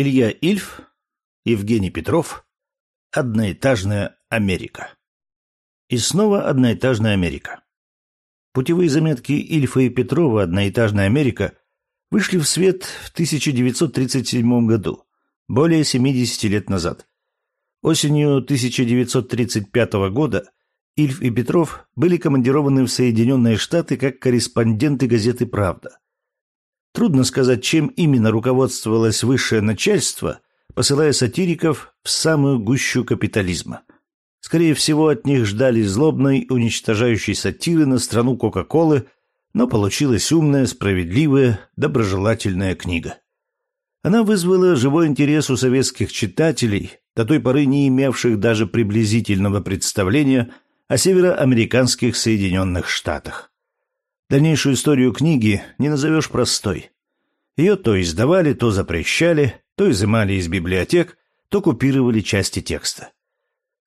Илья Ильф, Евгений Петров. Одноэтажная Америка. И снова одноэтажная Америка. Путевые заметки Ильфа и Петрова «Одноэтажная Америка» вышли в свет в 1937 году, более 70 лет назад. Осенью 1935 года Ильф и Петров были командированы в Соединенные Штаты как корреспонденты газеты «Правда». Трудно сказать, чем именно руководствовалось высшее начальство, посылая сатириков в самую гущу капитализма. Скорее всего, от них ждали злобной, уничтожающей сатиры на страну Кока-Колы, но получилась умная, справедливая, доброжелательная книга. Она вызвала живой интерес у советских читателей, до той поры не имевших даже приблизительного представления о североамериканских Соединенных Штатах. Дальнейшую историю книги не назовешь простой. Ее то издавали, то запрещали, то изымали из библиотек, то купировали части текста.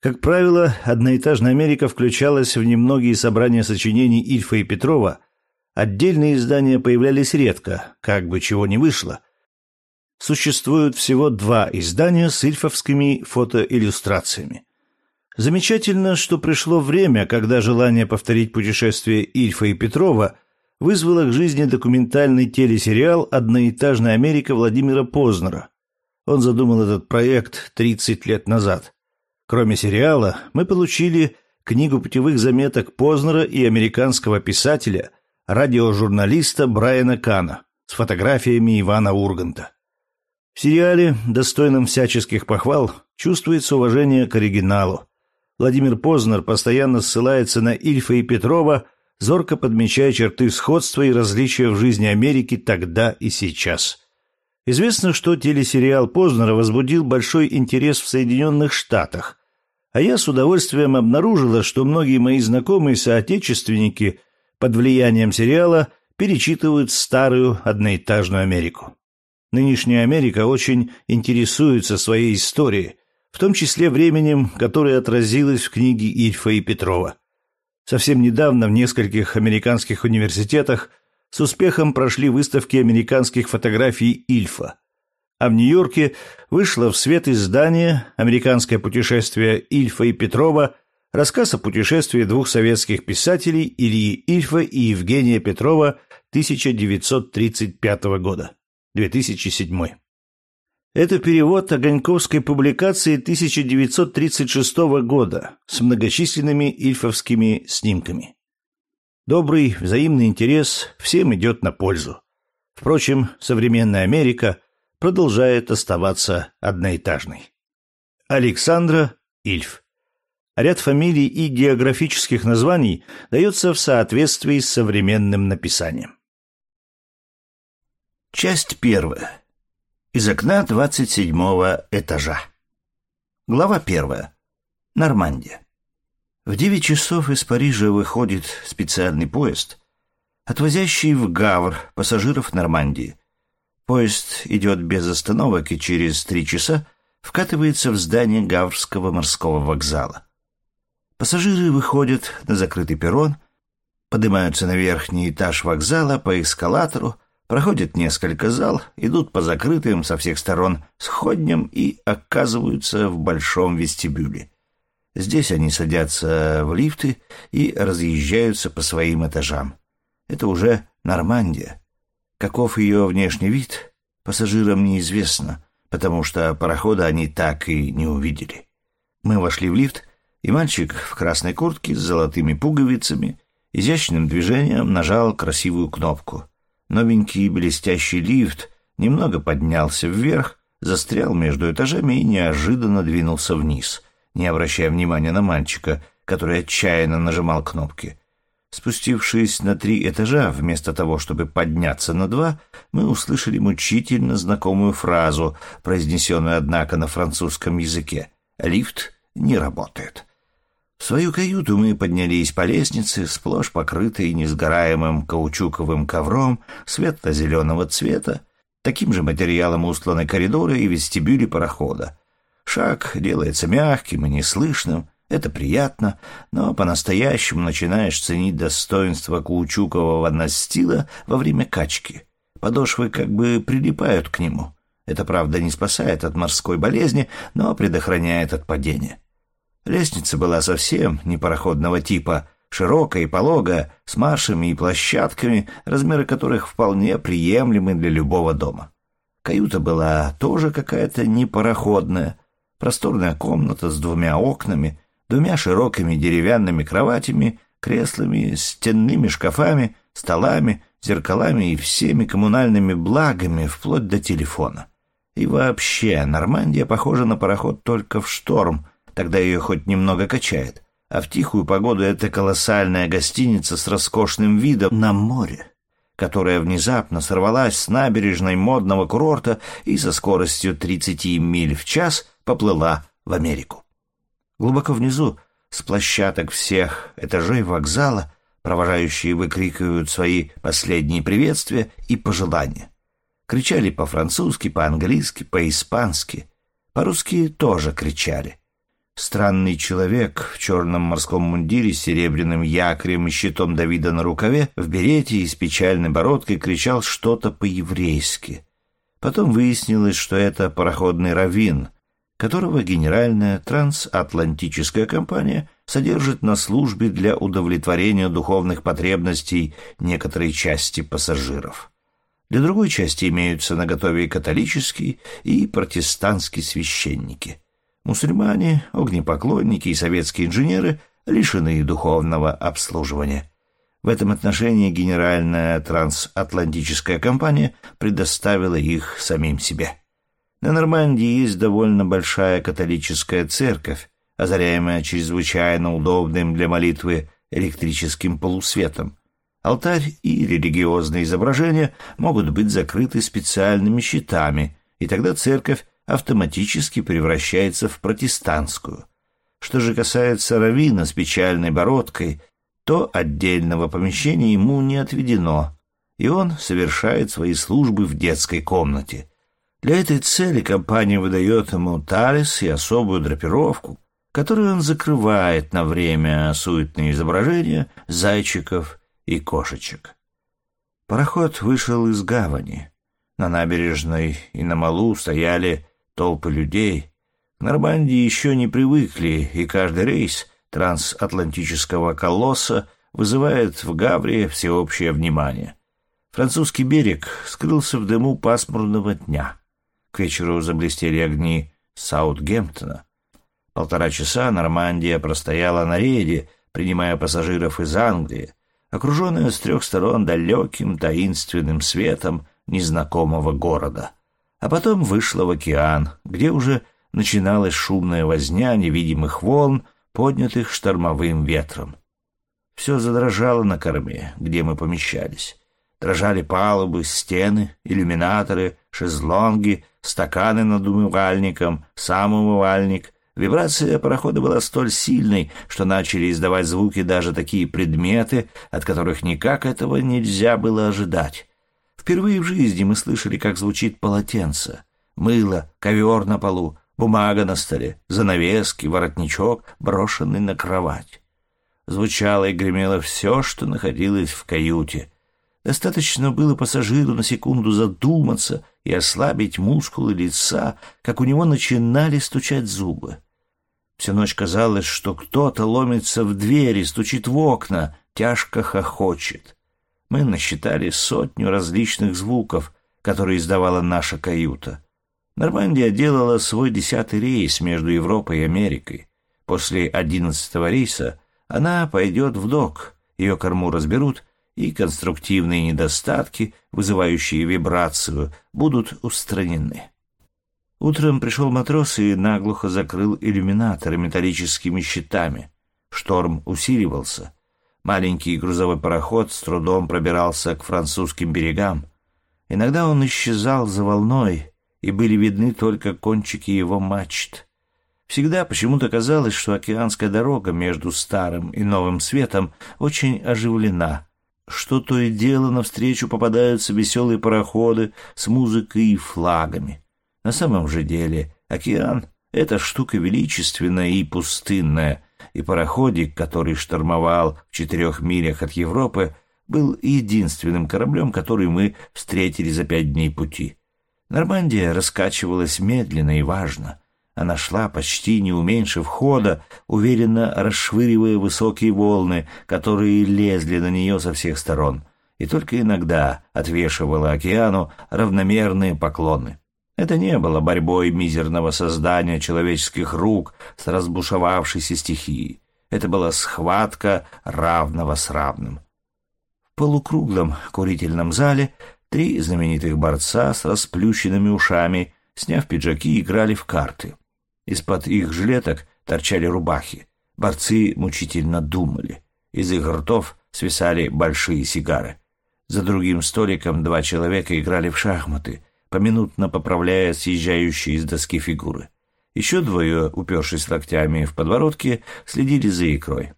Как правило, одноэтажная Америка включалась в немногие собрания сочинений Ильфа и Петрова. Отдельные издания появлялись редко, как бы чего ни вышло. Существуют всего два издания с ильфовскими фотоиллюстрациями. Замечательно, что пришло время, когда желание повторить путешествие Ильфа и Петрова вызвало к жизни документальный телесериал «Одноэтажная Америка» Владимира Познера. Он задумал этот проект 30 лет назад. Кроме сериала, мы получили книгу путевых заметок Познера и американского писателя, радиожурналиста Брайана Кана с фотографиями Ивана Урганта. В сериале, достойном всяческих похвал, чувствуется уважение к оригиналу, Владимир Познер постоянно ссылается на Ильфа и Петрова, зорко подмечая черты сходства и различия в жизни Америки тогда и сейчас. Известно, что телесериал Познера возбудил большой интерес в Соединенных Штатах, а я с удовольствием обнаружила, что многие мои знакомые соотечественники под влиянием сериала перечитывают старую одноэтажную Америку. Нынешняя Америка очень интересуется своей историей, в том числе временем, которое отразилось в книге Ильфа и Петрова. Совсем недавно в нескольких американских университетах с успехом прошли выставки американских фотографий Ильфа. А в Нью-Йорке вышло в свет издание «Американское путешествие Ильфа и Петрова», рассказ о путешествии двух советских писателей Ильи Ильфа и Евгения Петрова 1935 года, 2007. Это перевод огоньковской публикации 1936 года с многочисленными ильфовскими снимками. Добрый взаимный интерес всем идет на пользу. Впрочем, современная Америка продолжает оставаться одноэтажной. Александра Ильф. Ряд фамилий и географических названий дается в соответствии с современным написанием. Часть первая. Из окна двадцать седьмого этажа. Глава первая. Нормандия. В девять часов из Парижа выходит специальный поезд, отвозящий в Гавр пассажиров Нормандии. Поезд идет без остановок и через три часа вкатывается в здание Гаврского морского вокзала. Пассажиры выходят на закрытый перрон, поднимаются на верхний этаж вокзала по эскалатору, проходят несколько зал, идут по закрытым со всех сторон сходням и оказываются в большом вестибюле. Здесь они садятся в лифты и разъезжаются по своим этажам. Это уже Нормандия. Каков ее внешний вид, пассажирам неизвестно, потому что парохода они так и не увидели. Мы вошли в лифт, и мальчик в красной куртке с золотыми пуговицами изящным движением нажал красивую кнопку — Новенький блестящий лифт немного поднялся вверх, застрял между этажами и неожиданно двинулся вниз, не обращая внимания на мальчика, который отчаянно нажимал кнопки. Спустившись на три этажа, вместо того, чтобы подняться на два, мы услышали мучительно знакомую фразу, произнесенную, однако, на французском языке. «Лифт не работает». Свою каюту мы поднялись по лестнице, сплошь покрытой несгораемым каучуковым ковром светло-зеленого цвета, таким же материалом устланы коридоры и вестибюли парохода. Шаг делается мягким и неслышным, это приятно, но по-настоящему начинаешь ценить достоинство каучукового настила во время качки. Подошвы как бы прилипают к нему. Это, правда, не спасает от морской болезни, но предохраняет от падения. Лестница была совсем не пароходного типа, широкая и пологая, с маршами и площадками, размеры которых вполне приемлемы для любого дома. Каюта была тоже какая-то непароходная, просторная комната с двумя окнами, двумя широкими деревянными кроватями, креслами, стенными шкафами, столами, зеркалами и всеми коммунальными благами, вплоть до телефона. И вообще, Нормандия похожа на пароход только в шторм, тогда ее хоть немного качает. А в тихую погоду это колоссальная гостиница с роскошным видом на море, которая внезапно сорвалась с набережной модного курорта и со скоростью 30 миль в час поплыла в Америку. Глубоко внизу, с площадок всех этажей вокзала, провожающие выкрикивают свои последние приветствия и пожелания. Кричали по-французски, по-английски, по-испански. По-русски тоже кричали. Странный человек в черном морском мундире с серебряным якорем и щитом Давида на рукаве, в берете и с печальной бородкой кричал что-то по-еврейски. Потом выяснилось, что это пароходный раввин, которого генеральная трансатлантическая компания содержит на службе для удовлетворения духовных потребностей некоторой части пассажиров. Для другой части имеются наготове католические и протестантские священники. Мусульмане, огнепоклонники и советские инженеры лишены духовного обслуживания. В этом отношении Генеральная трансатлантическая компания предоставила их самим себе. На Нормандии есть довольно большая католическая церковь, озаряемая чрезвычайно удобным для молитвы электрическим полусветом, Алтарь и религиозные изображения могут быть закрыты специальными щитами, и тогда церковь автоматически превращается в протестантскую. Что же касается равина с печальной бородкой, то отдельного помещения ему не отведено, и он совершает свои службы в детской комнате. Для этой цели компания выдает ему талис и особую драпировку, которую он закрывает на время суетные изображения зайчиков и кошечек. Пароход вышел из гавани. На набережной и на малу стояли толпы людей. В Нормандии еще не привыкли, и каждый рейс трансатлантического колосса вызывает в Гавре всеобщее внимание. Французский берег скрылся в дыму пасмурного дня. К вечеру заблестели огни Саутгемптона. Полтора часа Нормандия простояла на рейде, принимая пассажиров из Англии, окруженная с трех сторон далеким таинственным светом незнакомого города. А потом вышла в океан, где уже начиналась шумная возня невидимых волн, поднятых штормовым ветром. Все задрожало на корме, где мы помещались. Дрожали палубы, стены, иллюминаторы, шезлонги, стаканы над умывальником, сам умывальник, Вибрация парохода была столь сильной, что начали издавать звуки даже такие предметы, от которых никак этого нельзя было ожидать. Впервые в жизни мы слышали, как звучит полотенце. Мыло, ковер на полу, бумага на столе, занавески, воротничок, брошенный на кровать. Звучало и гремело все, что находилось в каюте. Достаточно было пассажиру на секунду задуматься и ослабить мускулы лица, как у него начинали стучать зубы. Всю ночь казалось, что кто-то ломится в двери, стучит в окна, тяжко хохочет. Мы насчитали сотню различных звуков, которые издавала наша каюта. Нормандия делала свой десятый рейс между Европой и Америкой. После одиннадцатого рейса она пойдет в док, ее корму разберут, и конструктивные недостатки, вызывающие вибрацию, будут устранены. Утром пришел матрос и наглухо закрыл иллюминаторы металлическими щитами. Шторм усиливался. Маленький грузовой пароход с трудом пробирался к французским берегам. Иногда он исчезал за волной, и были видны только кончики его мачт. Всегда почему-то казалось, что океанская дорога между старым и новым светом очень оживлена, что то и дело навстречу попадаются веселые пароходы с музыкой и флагами. На самом же деле океан — это штука величественная и пустынная, и пароходик, который штормовал в четырех милях от Европы, был единственным кораблем, который мы встретили за пять дней пути. Нормандия раскачивалась медленно и важно. Она шла, почти не уменьшив хода, уверенно расшвыривая высокие волны, которые лезли на нее со всех сторон, и только иногда отвешивала океану равномерные поклоны. Это не было борьбой мизерного создания человеческих рук с разбушевавшейся стихией. Это была схватка равного с равным. В полукруглом курительном зале три знаменитых борца с расплющенными ушами, сняв пиджаки, играли в карты. Из-под их жилеток торчали рубахи. Борцы мучительно думали. Из их ртов свисали большие сигары. За другим столиком два человека играли в шахматы, поминутно поправляя съезжающие из доски фигуры. Еще двое, упершись локтями в подворотке, следили за икрой.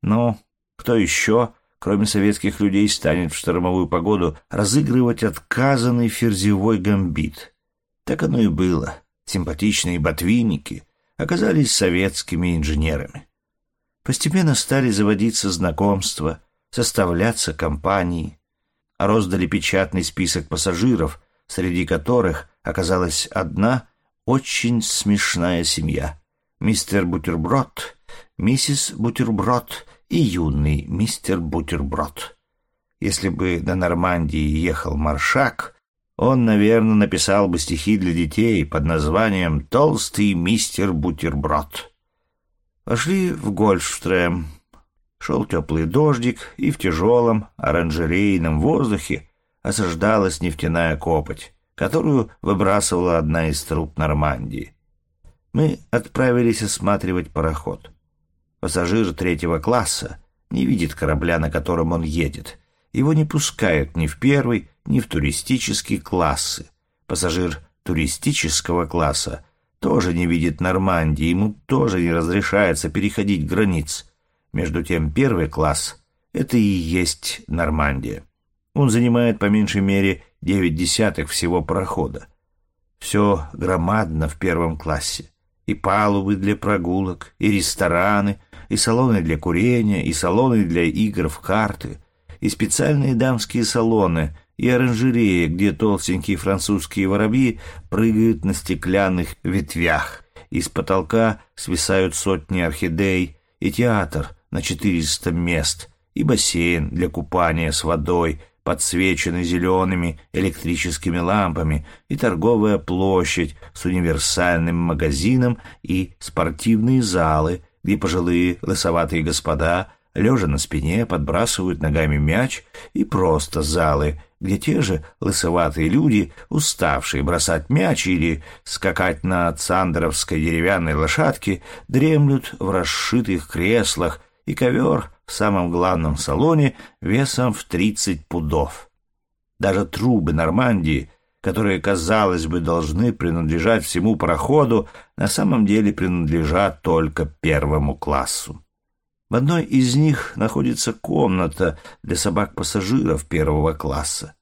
Но кто еще, кроме советских людей, станет в штормовую погоду разыгрывать отказанный ферзевой гамбит? Так оно и было. Симпатичные ботвинники оказались советскими инженерами. Постепенно стали заводиться знакомства, составляться компании. Роздали печатный список пассажиров, среди которых оказалась одна – очень смешная семья. Мистер Бутерброд, миссис Бутерброд и юный мистер Бутерброд. Если бы до Нормандии ехал Маршак, он, наверное, написал бы стихи для детей под названием «Толстый мистер Бутерброд». Пошли в Гольфстрем. Шел теплый дождик, и в тяжелом оранжерейном воздухе осаждалась нефтяная копоть которую выбрасывала одна из труб Нормандии. Мы отправились осматривать пароход. Пассажир третьего класса не видит корабля, на котором он едет. Его не пускают ни в первый, ни в туристические классы. Пассажир туристического класса тоже не видит Нормандии, ему тоже не разрешается переходить границ. Между тем первый класс — это и есть Нормандия. Он занимает по меньшей мере девять десятых всего прохода. Все громадно в первом классе. И палубы для прогулок, и рестораны, и салоны для курения, и салоны для игр в карты, и специальные дамские салоны, и оранжереи, где толстенькие французские воробьи прыгают на стеклянных ветвях. Из потолка свисают сотни орхидей, и театр на четыреста мест, и бассейн для купания с водой — подсвечены зелеными электрическими лампами, и торговая площадь с универсальным магазином и спортивные залы, где пожилые лысоватые господа, лежа на спине, подбрасывают ногами мяч, и просто залы, где те же лысоватые люди, уставшие бросать мяч или скакать на цандеровской деревянной лошадке, дремлют в расшитых креслах, и ковер в самом главном салоне весом в 30 пудов. Даже трубы Нормандии, которые, казалось бы, должны принадлежать всему пароходу, на самом деле принадлежат только первому классу. В одной из них находится комната для собак-пассажиров первого класса.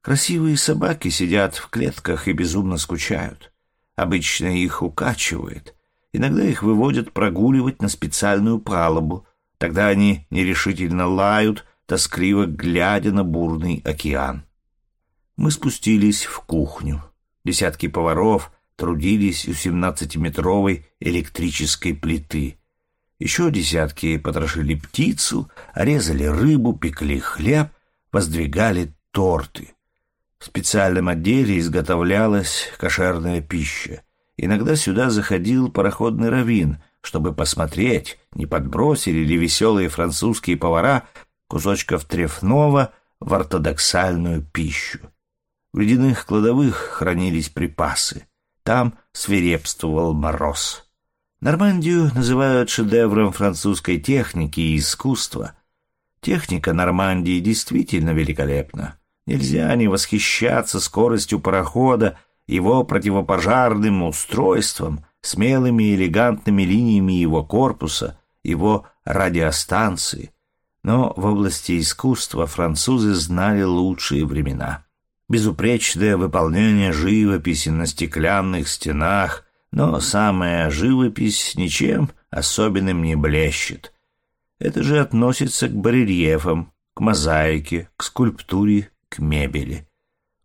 Красивые собаки сидят в клетках и безумно скучают. Обычно их укачивает. Иногда их выводят прогуливать на специальную палубу, Тогда они нерешительно лают, тоскливо глядя на бурный океан. Мы спустились в кухню. Десятки поваров трудились у семнадцатиметровой электрической плиты. Еще десятки потрошили птицу, резали рыбу, пекли хлеб, воздвигали торты. В специальном отделе изготовлялась кошерная пища. Иногда сюда заходил пароходный раввин — чтобы посмотреть, не подбросили ли веселые французские повара кусочков трефного в ортодоксальную пищу. В ледяных кладовых хранились припасы. Там свирепствовал мороз. Нормандию называют шедевром французской техники и искусства. Техника Нормандии действительно великолепна. Нельзя не восхищаться скоростью парохода, его противопожарным устройством — смелыми и элегантными линиями его корпуса, его радиостанции. Но в области искусства французы знали лучшие времена. Безупречное выполнение живописи на стеклянных стенах, но самая живопись ничем особенным не блещет. Это же относится к барельефам, к мозаике, к скульптуре, к мебели.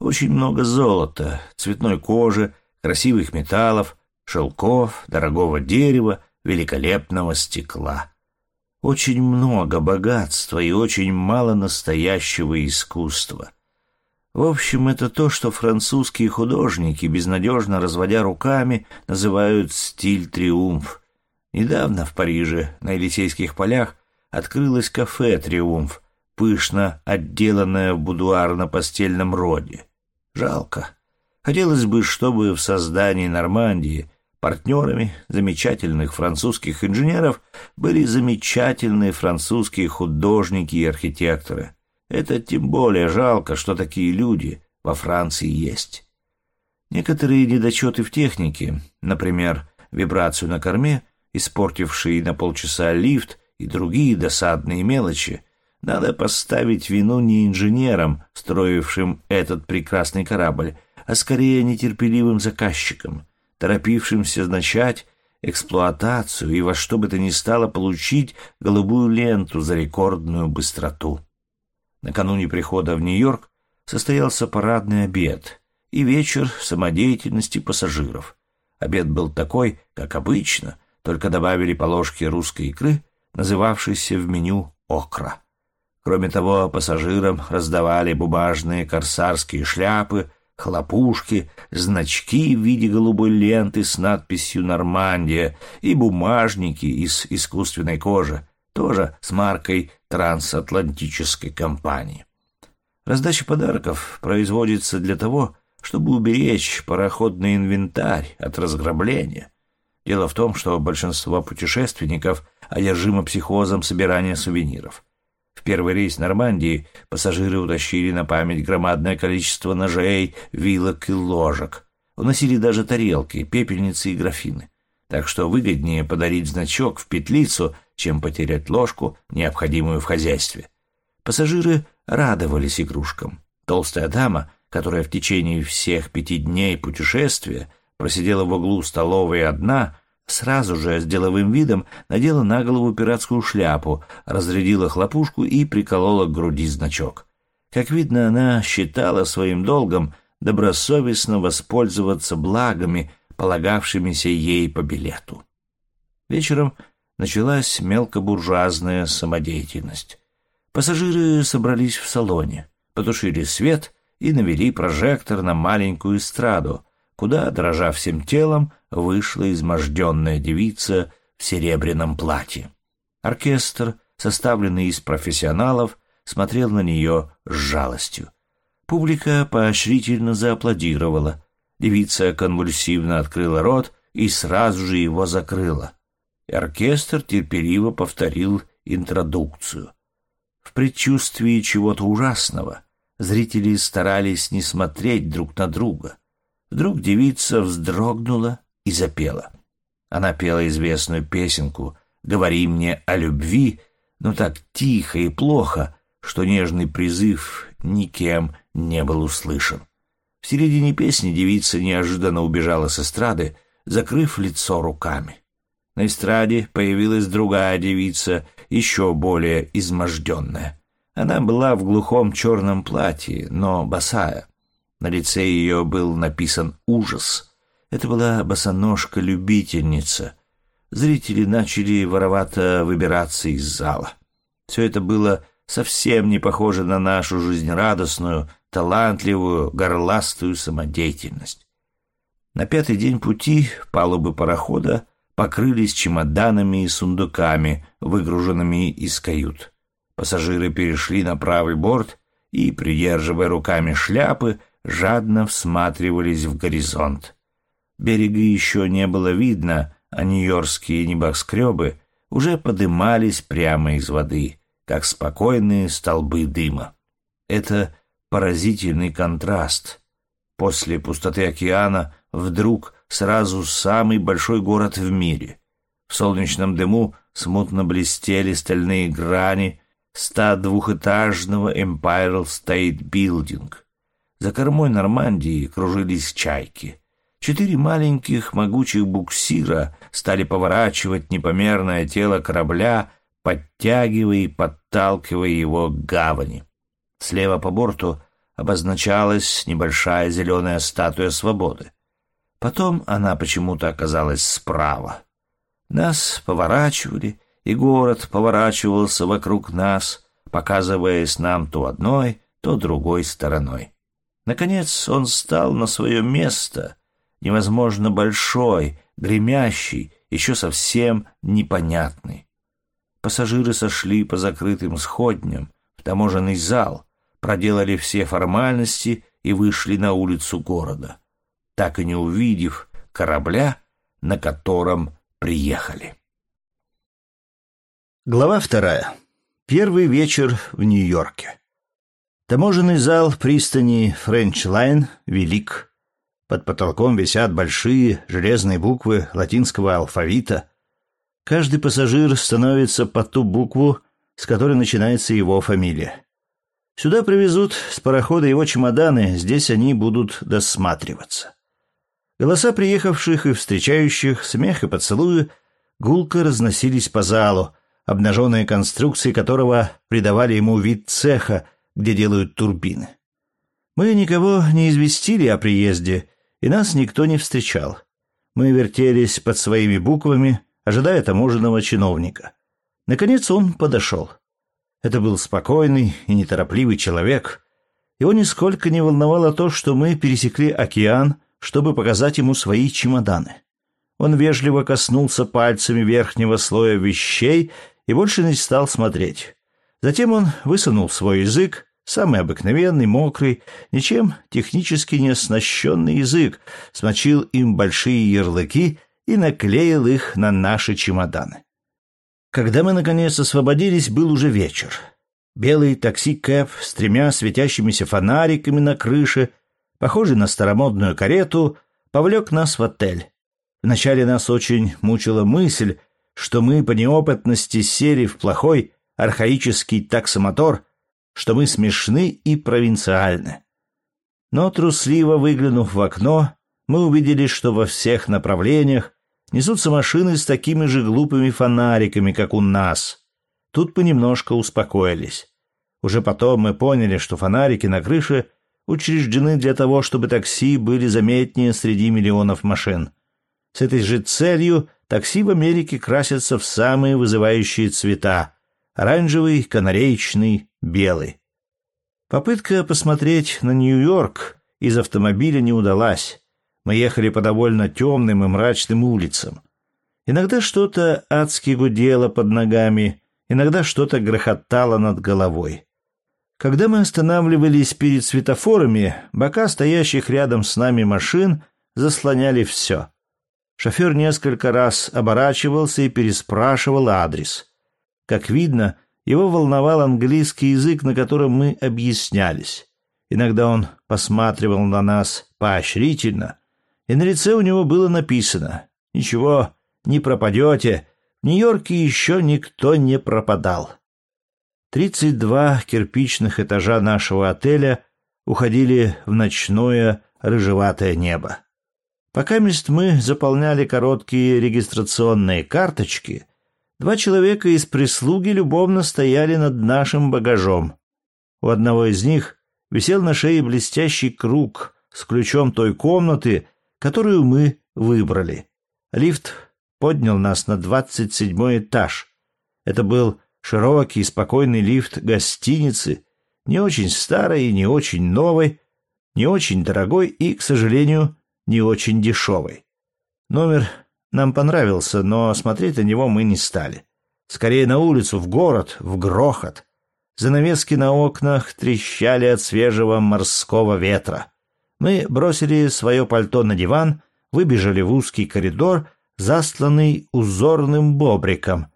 Очень много золота, цветной кожи, красивых металлов, шелков, дорогого дерева, великолепного стекла. Очень много богатства и очень мало настоящего искусства. В общем, это то, что французские художники, безнадежно разводя руками, называют «стиль триумф». Недавно в Париже, на Елисейских полях, открылось кафе «Триумф», пышно отделанное в будуарно-постельном роде. Жалко. Хотелось бы, чтобы в создании Нормандии партнерами замечательных французских инженеров были замечательные французские художники и архитекторы. Это тем более жалко, что такие люди во Франции есть. Некоторые недочеты в технике, например, вибрацию на корме, испортивший на полчаса лифт и другие досадные мелочи, надо поставить вину не инженерам, строившим этот прекрасный корабль, а скорее нетерпеливым заказчикам, торопившимся начать эксплуатацию и во что бы то ни стало получить голубую ленту за рекордную быстроту. Накануне прихода в Нью-Йорк состоялся парадный обед и вечер самодеятельности пассажиров. Обед был такой, как обычно, только добавили по ложке русской икры, называвшейся в меню «окра». Кроме того, пассажирам раздавали бумажные корсарские шляпы, хлопушки, значки в виде голубой ленты с надписью «Нормандия» и бумажники из искусственной кожи, тоже с маркой трансатлантической компании. Раздача подарков производится для того, чтобы уберечь пароходный инвентарь от разграбления. Дело в том, что большинство путешественников одержимо психозом собирания сувениров. Первый рейс Нормандии пассажиры утащили на память громадное количество ножей, вилок и ложек. Уносили даже тарелки, пепельницы и графины. Так что выгоднее подарить значок в петлицу, чем потерять ложку, необходимую в хозяйстве. Пассажиры радовались игрушкам. Толстая дама, которая в течение всех пяти дней путешествия просидела в углу столовой одна, сразу же с деловым видом надела на голову пиратскую шляпу, разрядила хлопушку и приколола к груди значок. Как видно, она считала своим долгом добросовестно воспользоваться благами, полагавшимися ей по билету. Вечером началась мелкобуржуазная самодеятельность. Пассажиры собрались в салоне, потушили свет и навели прожектор на маленькую эстраду, куда, дрожа всем телом, вышла изможденная девица в серебряном платье. Оркестр, составленный из профессионалов, смотрел на нее с жалостью. Публика поощрительно зааплодировала. Девица конвульсивно открыла рот и сразу же его закрыла. Оркестр терпеливо повторил интродукцию. В предчувствии чего-то ужасного зрители старались не смотреть друг на друга. Вдруг девица вздрогнула и запела. Она пела известную песенку «Говори мне о любви», но так тихо и плохо, что нежный призыв никем не был услышан. В середине песни девица неожиданно убежала с эстрады, закрыв лицо руками. На эстраде появилась другая девица, еще более изможденная. Она была в глухом черном платье, но босая. На лице ее был написан ужас. Это была босоножка-любительница. Зрители начали воровато выбираться из зала. Все это было совсем не похоже на нашу жизнерадостную, талантливую, горластую самодеятельность. На пятый день пути палубы парохода покрылись чемоданами и сундуками, выгруженными из кают. Пассажиры перешли на правый борт и, придерживая руками шляпы, жадно всматривались в горизонт. Берега еще не было видно, а нью-йоркские небоскребы уже подымались прямо из воды, как спокойные столбы дыма. Это поразительный контраст. После пустоты океана вдруг сразу самый большой город в мире. В солнечном дыму смутно блестели стальные грани ста двухэтажного Empire State Building. За кормой Нормандии кружились чайки. Четыре маленьких могучих буксира стали поворачивать непомерное тело корабля, подтягивая и подталкивая его к гавани. Слева по борту обозначалась небольшая зеленая статуя свободы. Потом она почему-то оказалась справа. Нас поворачивали, и город поворачивался вокруг нас, показываясь нам то одной, то другой стороной. Наконец он стал на свое место, невозможно большой, гремящий, еще совсем непонятный. Пассажиры сошли по закрытым сходням в таможенный зал, проделали все формальности и вышли на улицу города, так и не увидев корабля, на котором приехали. Глава вторая. Первый вечер в Нью-Йорке. Таможенный зал пристани French Line велик. Под потолком висят большие железные буквы латинского алфавита. Каждый пассажир становится под ту букву, с которой начинается его фамилия. Сюда привезут с парохода его чемоданы, здесь они будут досматриваться. Голоса приехавших и встречающих, смех и поцелуи гулко разносились по залу, обнаженные конструкции которого придавали ему вид цеха, где делают турбины. Мы никого не известили о приезде, и нас никто не встречал. Мы вертелись под своими буквами, ожидая таможенного чиновника. Наконец он подошел. Это был спокойный и неторопливый человек. Его нисколько не волновало то, что мы пересекли океан, чтобы показать ему свои чемоданы. Он вежливо коснулся пальцами верхнего слоя вещей и больше не стал смотреть. Затем он высунул свой язык, самый обыкновенный, мокрый, ничем технически не оснащенный язык, смочил им большие ярлыки и наклеил их на наши чемоданы. Когда мы, наконец, освободились, был уже вечер. Белый такси-кэп с тремя светящимися фонариками на крыше, похожий на старомодную карету, повлек нас в отель. Вначале нас очень мучила мысль, что мы по неопытности сели в плохой архаический таксомотор, что мы смешны и провинциальны. Но трусливо выглянув в окно, мы увидели, что во всех направлениях несутся машины с такими же глупыми фонариками, как у нас. Тут понемножку успокоились. Уже потом мы поняли, что фонарики на крыше учреждены для того, чтобы такси были заметнее среди миллионов машин. С этой же целью такси в Америке красятся в самые вызывающие цвета – оранжевый, канареечный, белый. Попытка посмотреть на Нью-Йорк из автомобиля не удалась. Мы ехали по довольно темным и мрачным улицам. Иногда что-то адски гудело под ногами, иногда что-то грохотало над головой. Когда мы останавливались перед светофорами, бока стоящих рядом с нами машин заслоняли все. Шофер несколько раз оборачивался и переспрашивал адрес. Как видно, его волновал английский язык, на котором мы объяснялись. Иногда он посматривал на нас поощрительно, и на лице у него было написано «Ничего, не пропадете, в Нью-Йорке еще никто не пропадал». Тридцать два кирпичных этажа нашего отеля уходили в ночное рыжеватое небо. Пока мест мы заполняли короткие регистрационные карточки, два человека из прислуги любовно стояли над нашим багажом. У одного из них висел на шее блестящий круг с ключом той комнаты, которую мы выбрали. Лифт поднял нас на двадцать седьмой этаж. Это был широкий и спокойный лифт гостиницы, не очень старой и не очень новой, не очень дорогой и, к сожалению, не очень дешевый. Номер нам понравился, но смотреть на него мы не стали. Скорее на улицу, в город, в грохот. Занавески на окнах трещали от свежего морского ветра. Мы бросили свое пальто на диван, выбежали в узкий коридор, застланный узорным бобриком,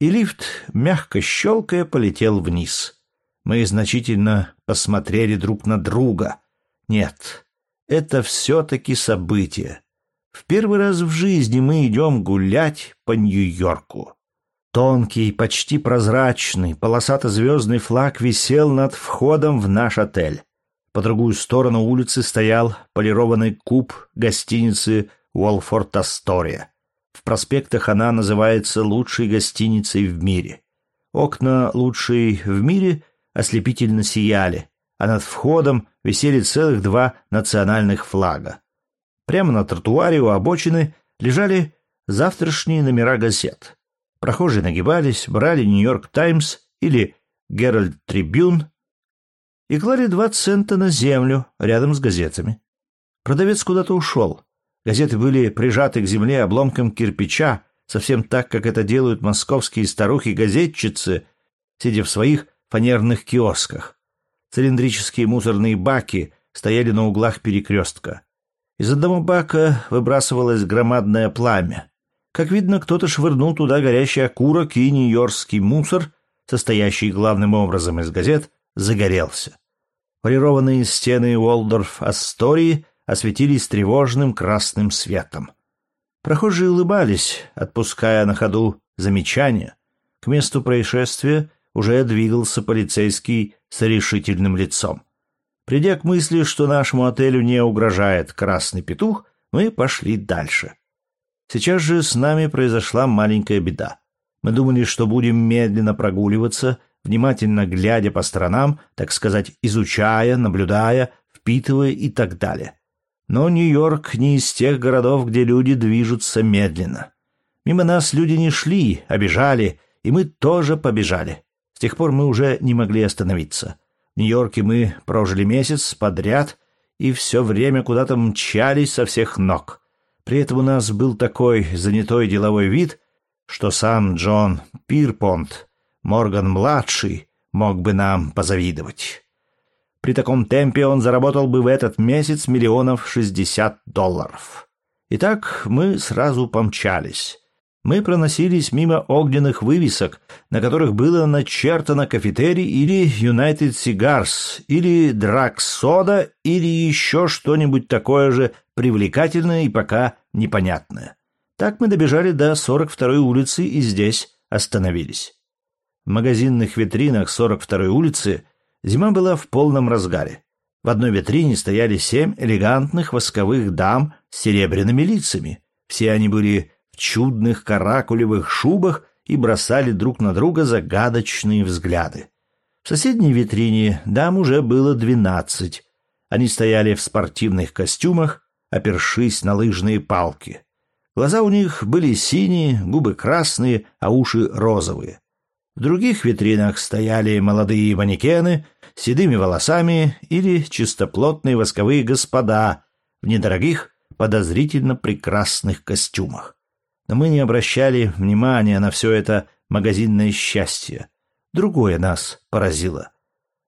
и лифт, мягко щелкая, полетел вниз. Мы значительно посмотрели друг на друга. Нет, это все-таки событие. В первый раз в жизни мы идем гулять по Нью-Йорку. Тонкий, почти прозрачный, полосато-звездный флаг висел над входом в наш отель. По другую сторону улицы стоял полированный куб гостиницы Уолфорд Астория. В проспектах она называется лучшей гостиницей в мире. Окна лучшей в мире ослепительно сияли, а над входом висели целых два национальных флага. Прямо на тротуаре у обочины лежали завтрашние номера газет. Прохожие нагибались, брали «Нью-Йорк Таймс» или «Геральд Трибюн» и клали два цента на землю рядом с газетами. Продавец куда-то ушел. Газеты были прижаты к земле обломком кирпича, совсем так, как это делают московские старухи-газетчицы, сидя в своих фанерных киосках. Цилиндрические мусорные баки стояли на углах перекрестка. Из одного бака выбрасывалось громадное пламя. Как видно, кто-то швырнул туда горящий окурок, и нью-йоркский мусор, состоящий главным образом из газет, загорелся. Полированные стены Уолдорф-Астории осветились тревожным красным светом. Прохожие улыбались, отпуская на ходу замечания. К месту происшествия уже двигался полицейский с решительным лицом. Придя к мысли, что нашему отелю не угрожает красный петух, мы пошли дальше. Сейчас же с нами произошла маленькая беда. Мы думали, что будем медленно прогуливаться, внимательно глядя по сторонам, так сказать, изучая, наблюдая, впитывая и так далее. Но Нью-Йорк не из тех городов, где люди движутся медленно. Мимо нас люди не шли, а бежали, и мы тоже побежали. С тех пор мы уже не могли остановиться. Нью-Йорке мы прожили месяц подряд и все время куда-то мчались со всех ног. При этом у нас был такой занятой деловой вид, что сам Джон Пирпонт, Морган-младший, мог бы нам позавидовать. При таком темпе он заработал бы в этот месяц миллионов шестьдесят долларов. Итак, мы сразу помчались. Мы проносились мимо огненных вывесок, на которых было начертано кафетерий или United Cigars, или Драк-сода, или еще что-нибудь такое же привлекательное и пока непонятное. Так мы добежали до 42-й улицы и здесь остановились. В магазинных витринах 42-й улицы зима была в полном разгаре. В одной витрине стояли семь элегантных восковых дам с серебряными лицами. Все они были в чудных каракулевых шубах и бросали друг на друга загадочные взгляды. В соседней витрине дам уже было двенадцать. Они стояли в спортивных костюмах, опершись на лыжные палки. Глаза у них были синие, губы красные, а уши розовые. В других витринах стояли молодые манекены с седыми волосами или чистоплотные восковые господа в недорогих, подозрительно прекрасных костюмах но мы не обращали внимания на все это магазинное счастье. Другое нас поразило.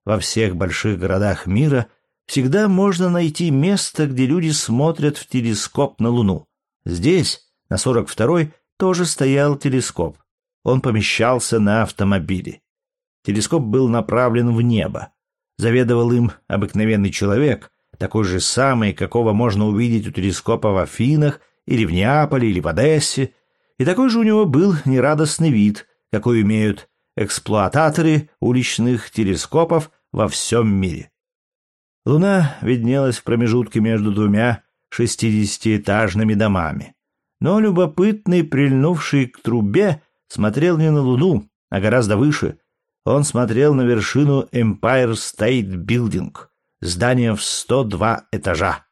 Во всех больших городах мира всегда можно найти место, где люди смотрят в телескоп на Луну. Здесь, на 42-й, тоже стоял телескоп. Он помещался на автомобиле. Телескоп был направлен в небо. Заведовал им обыкновенный человек, такой же самый, какого можно увидеть у телескопа в Афинах или в Неаполе, или в Одессе, и такой же у него был нерадостный вид, какой имеют эксплуататоры уличных телескопов во всем мире. Луна виднелась в промежутке между двумя шестидесятиэтажными домами. Но любопытный, прильнувший к трубе, смотрел не на Луну, а гораздо выше. Он смотрел на вершину Empire State Building, здание в 102 этажа.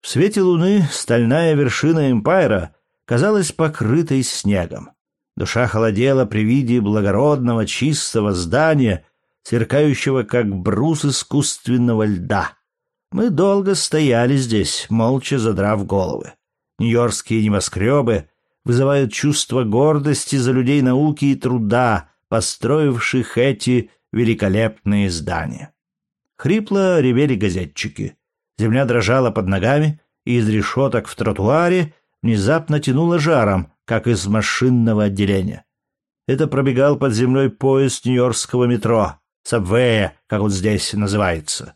В свете луны стальная вершина Эмпайра казалась покрытой снегом. Душа холодела при виде благородного чистого здания, сверкающего как брус искусственного льда. Мы долго стояли здесь, молча задрав головы. Нью-Йоркские небоскребы вызывают чувство гордости за людей науки и труда, построивших эти великолепные здания. Хрипло ревели газетчики. Земля дрожала под ногами, и из решеток в тротуаре внезапно тянуло жаром, как из машинного отделения. Это пробегал под землей поезд нью-йоркского метро, сабвея, как он здесь называется.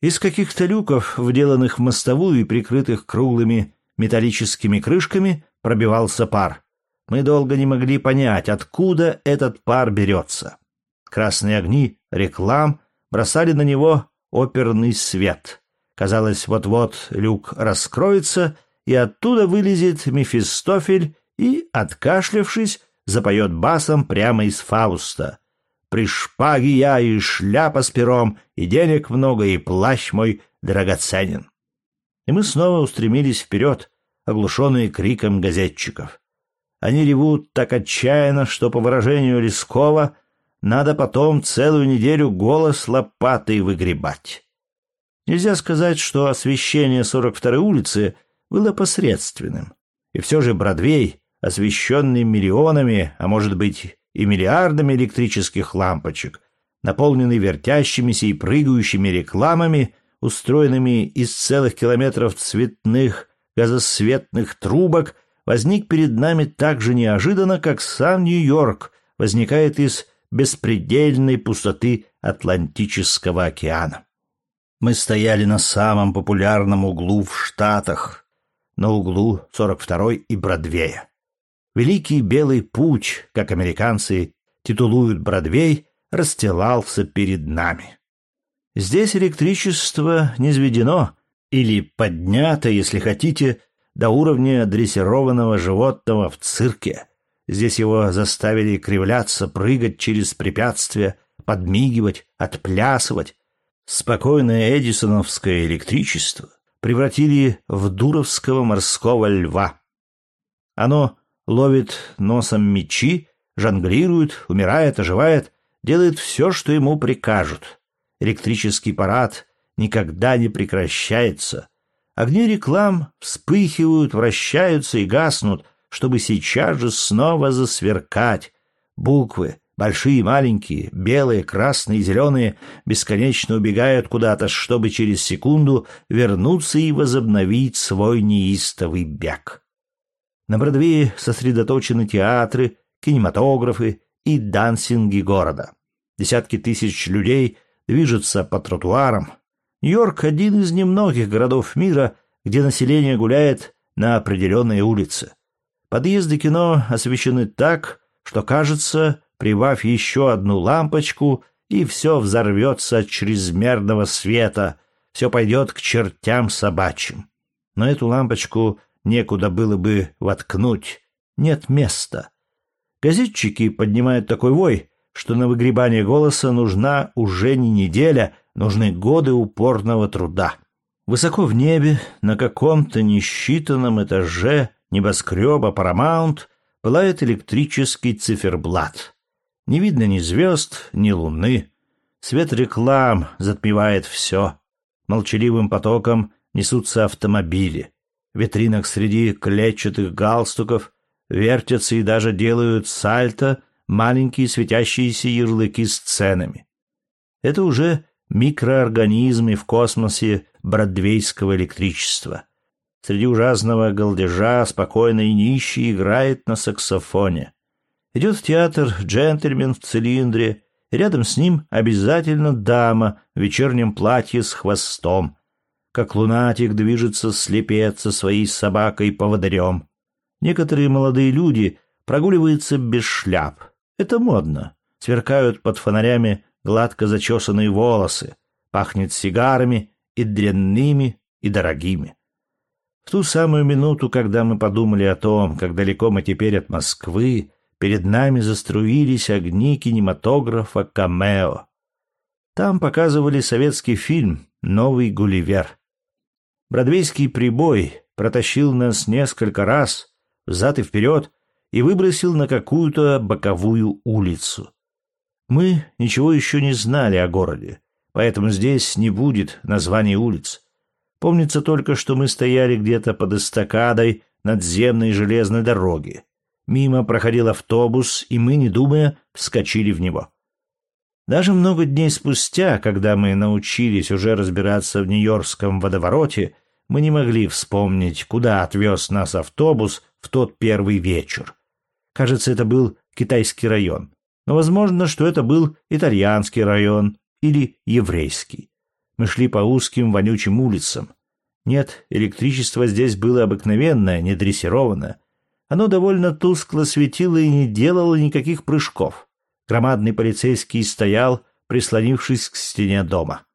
Из каких-то люков, вделанных в мостовую и прикрытых круглыми металлическими крышками, пробивался пар. Мы долго не могли понять, откуда этот пар берется. Красные огни реклам бросали на него оперный свет. Казалось, вот-вот люк раскроется, и оттуда вылезет Мефистофель и, откашлявшись, запоет басом прямо из Фауста. при шпаге я и шляпа с пером, и денег много, и плащ мой драгоценен. И мы снова устремились вперед, оглушенные криком газетчиков. Они ревут так отчаянно, что, по выражению Лескова, надо потом целую неделю голос лопатой выгребать. Нельзя сказать, что освещение 42-й улицы было посредственным. И все же Бродвей, освещенный миллионами, а может быть и миллиардами электрических лампочек, наполненный вертящимися и прыгающими рекламами, устроенными из целых километров цветных газосветных трубок, возник перед нами так же неожиданно, как сам Нью-Йорк возникает из беспредельной пустоты Атлантического океана. Мы стояли на самом популярном углу в Штатах, на углу 42-й и Бродвея. Великий белый путь, как американцы титулуют Бродвей, расстилался перед нами. Здесь электричество не низведено или поднято, если хотите, до уровня дрессированного животного в цирке. Здесь его заставили кривляться, прыгать через препятствия, подмигивать, отплясывать. Спокойное эдисоновское электричество превратили в дуровского морского льва. Оно ловит носом мечи, жонглирует, умирает, оживает, делает все, что ему прикажут. Электрический парад никогда не прекращается. Огни реклам вспыхивают, вращаются и гаснут, чтобы сейчас же снова засверкать. Буквы, большие и маленькие, белые, красные и зеленые, бесконечно убегают куда-то, чтобы через секунду вернуться и возобновить свой неистовый бег. На Бродвее сосредоточены театры, кинематографы и дансинги города. Десятки тысяч людей движутся по тротуарам, Нью-Йорк – один из немногих городов мира, где население гуляет на определенной улице. Подъезды кино освещены так, что кажется, прибавь еще одну лампочку, и все взорвется от чрезмерного света, все пойдет к чертям собачьим. Но эту лампочку некуда было бы воткнуть, нет места. Газетчики поднимают такой вой, что на выгребание голоса нужна уже не неделя – нужны годы упорного труда. Высоко в небе, на каком-то несчитанном этаже небоскреба Paramount пылает электрический циферблат. Не видно ни звезд, ни луны. Свет реклам затмевает все. Молчаливым потоком несутся автомобили. В витринах среди клетчатых галстуков вертятся и даже делают сальто маленькие светящиеся ярлыки с ценами. Это уже микроорганизмы в космосе бродвейского электричества. Среди ужасного голдежа спокойно и нищий играет на саксофоне. Идет в театр джентльмен в цилиндре, рядом с ним обязательно дама в вечернем платье с хвостом. Как лунатик движется слепец со своей собакой-поводырем. Некоторые молодые люди прогуливаются без шляп. Это модно. Сверкают под фонарями гладко зачесанные волосы, пахнет сигарами и дрянными, и дорогими. В ту самую минуту, когда мы подумали о том, как далеко мы теперь от Москвы, перед нами заструились огни кинематографа «Камео». Там показывали советский фильм «Новый Гулливер». Бродвейский прибой протащил нас несколько раз взад и вперед и выбросил на какую-то боковую улицу. Мы ничего еще не знали о городе, поэтому здесь не будет названий улиц. Помнится только, что мы стояли где-то под эстакадой надземной железной дороги. Мимо проходил автобус, и мы, не думая, вскочили в него. Даже много дней спустя, когда мы научились уже разбираться в Нью-Йоркском водовороте, мы не могли вспомнить, куда отвез нас автобус в тот первый вечер. Кажется, это был китайский район но возможно, что это был итальянский район или еврейский. Мы шли по узким вонючим улицам. Нет, электричество здесь было обыкновенное, не дрессированное. Оно довольно тускло светило и не делало никаких прыжков. Громадный полицейский стоял, прислонившись к стене дома.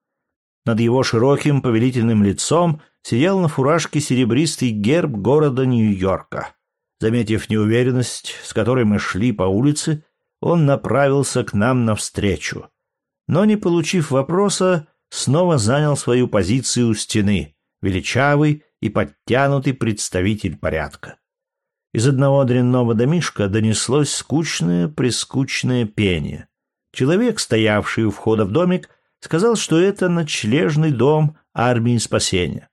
Над его широким повелительным лицом сиял на фуражке серебристый герб города Нью-Йорка. Заметив неуверенность, с которой мы шли по улице, он направился к нам навстречу. Но, не получив вопроса, снова занял свою позицию у стены, величавый и подтянутый представитель порядка. Из одного дрянного домишка донеслось скучное, прискучное пение. Человек, стоявший у входа в домик, сказал, что это ночлежный дом армии спасения.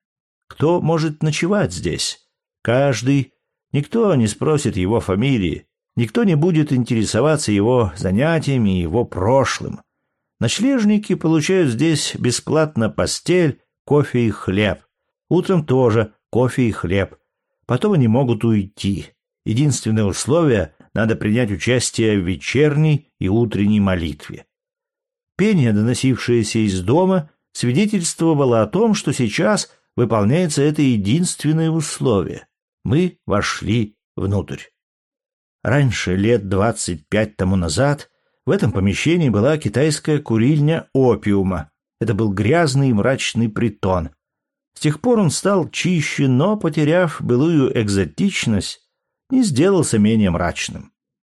Кто может ночевать здесь? Каждый. Никто не спросит его фамилии, никто не будет интересоваться его занятиями и его прошлым. Ночлежники получают здесь бесплатно постель, кофе и хлеб. Утром тоже кофе и хлеб. Потом они могут уйти. Единственное условие — надо принять участие в вечерней и утренней молитве. Пение, доносившееся из дома, свидетельствовало о том, что сейчас выполняется это единственное условие. Мы вошли внутрь. Раньше, лет двадцать пять тому назад, в этом помещении была китайская курильня опиума. Это был грязный и мрачный притон. С тех пор он стал чище, но, потеряв былую экзотичность, не сделался менее мрачным.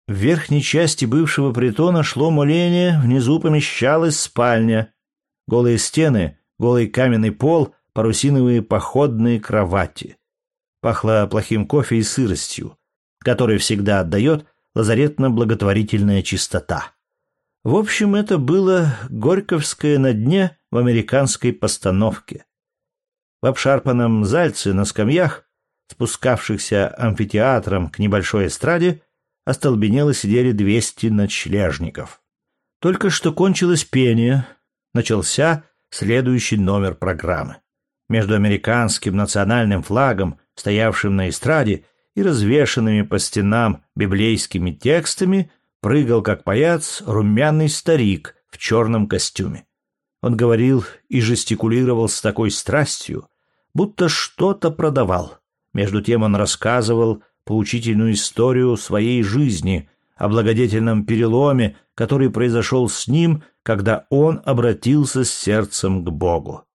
В верхней части бывшего притона шло моление, внизу помещалась спальня. Голые стены, голый каменный пол, парусиновые походные кровати. Пахло плохим кофе и сыростью, который всегда отдает лазаретно-благотворительная чистота. В общем, это было Горьковское на дне в американской постановке. В обшарпанном зальце на скамьях, спускавшихся амфитеатром к небольшой эстраде, остолбенело сидели двести ночлежников. Только что кончилось пение, начался следующий номер программы. Между американским национальным флагом, стоявшим на эстраде, и развешанными по стенам библейскими текстами прыгал, как паяц, румяный старик в черном костюме. Он говорил и жестикулировал с такой страстью, будто что-то продавал. Между тем он рассказывал поучительную историю своей жизни о благодетельном переломе, который произошел с ним, когда он обратился с сердцем к Богу.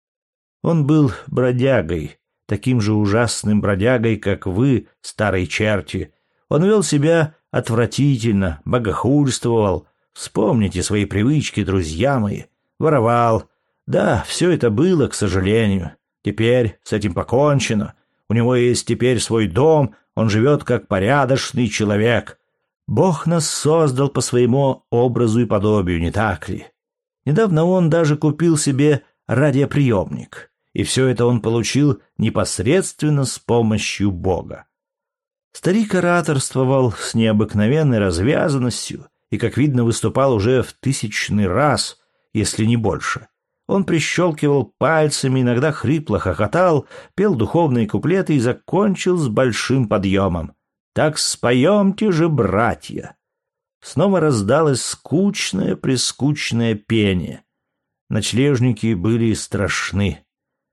Он был бродягой, таким же ужасным бродягой, как вы, старые черти. Он вел себя отвратительно, богохульствовал. Вспомните свои привычки, друзья мои воровал. Да, все это было, к сожалению. Теперь с этим покончено. У него есть теперь свой дом, он живет как порядочный человек. Бог нас создал по своему образу и подобию, не так ли? Недавно он даже купил себе радиоприемник, и все это он получил непосредственно с помощью Бога. Старик ораторствовал с необыкновенной развязанностью и, как видно, выступал уже в тысячный раз — если не больше. Он прищелкивал пальцами, иногда хрипло хохотал, пел духовные куплеты и закончил с большим подъемом. «Так споемте же, братья!» Снова раздалось скучное-прескучное пение. Ночлежники были страшны.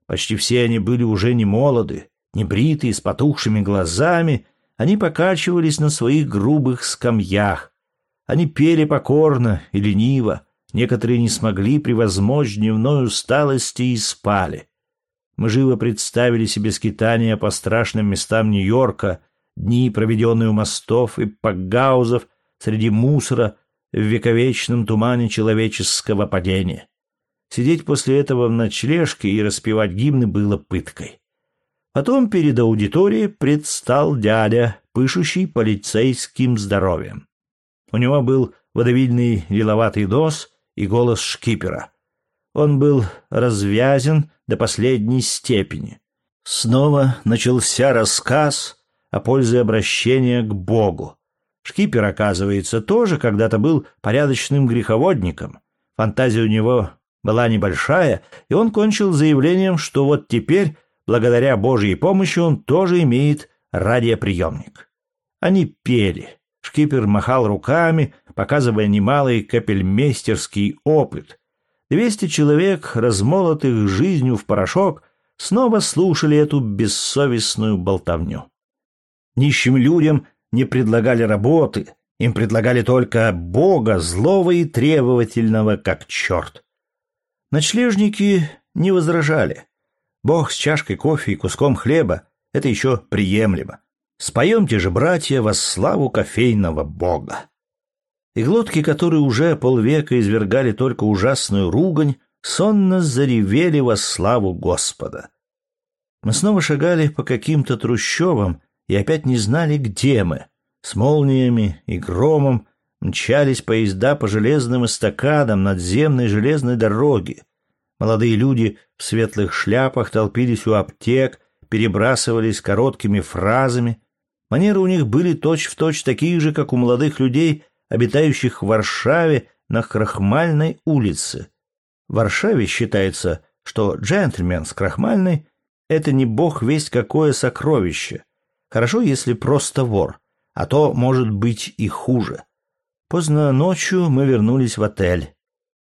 Почти все они были уже не молоды, не бритые, с потухшими глазами. Они покачивались на своих грубых скамьях. Они пели покорно и лениво, Некоторые не смогли превозмочь дневной усталости и спали. Мы живо представили себе скитания по страшным местам Нью-Йорка, дни, проведенные у мостов и пакгаузов среди мусора в вековечном тумане человеческого падения. Сидеть после этого в ночлежке и распевать гимны было пыткой. Потом перед аудиторией предстал дядя, пышущий полицейским здоровьем. У него был водовильный лиловатый нос и голос шкипера. Он был развязен до последней степени. Снова начался рассказ о пользе обращения к Богу. Шкипер, оказывается, тоже когда-то был порядочным греховодником. Фантазия у него была небольшая, и он кончил заявлением, что вот теперь, благодаря Божьей помощи, он тоже имеет радиоприемник. Они пели. Шкипер махал руками, показывая немалый капельмейстерский опыт. Двести человек, размолотых жизнью в порошок, снова слушали эту бессовестную болтовню. Нищим людям не предлагали работы, им предлагали только Бога, злого и требовательного, как черт. Ночлежники не возражали. Бог с чашкой кофе и куском хлеба — это еще приемлемо. Споемте же, братья, во славу кофейного бога. и глотки, которые уже полвека извергали только ужасную ругань, сонно заревели во славу Господа. Мы снова шагали по каким-то трущобам и опять не знали, где мы. С молниями и громом мчались поезда по железным эстакадам надземной железной дороги. Молодые люди в светлых шляпах толпились у аптек, перебрасывались короткими фразами. Манеры у них были точь-в-точь точь такие же, как у молодых людей, обитающих в Варшаве на Крахмальной улице. В Варшаве считается, что джентльмен с Крахмальной — это не бог весть какое сокровище. Хорошо, если просто вор, а то может быть и хуже. Поздно ночью мы вернулись в отель,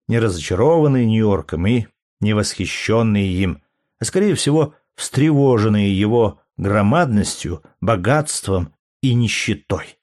не разочарованные Нью-Йорком и не восхищенные им, а скорее всего встревоженные его громадностью, богатством и нищетой.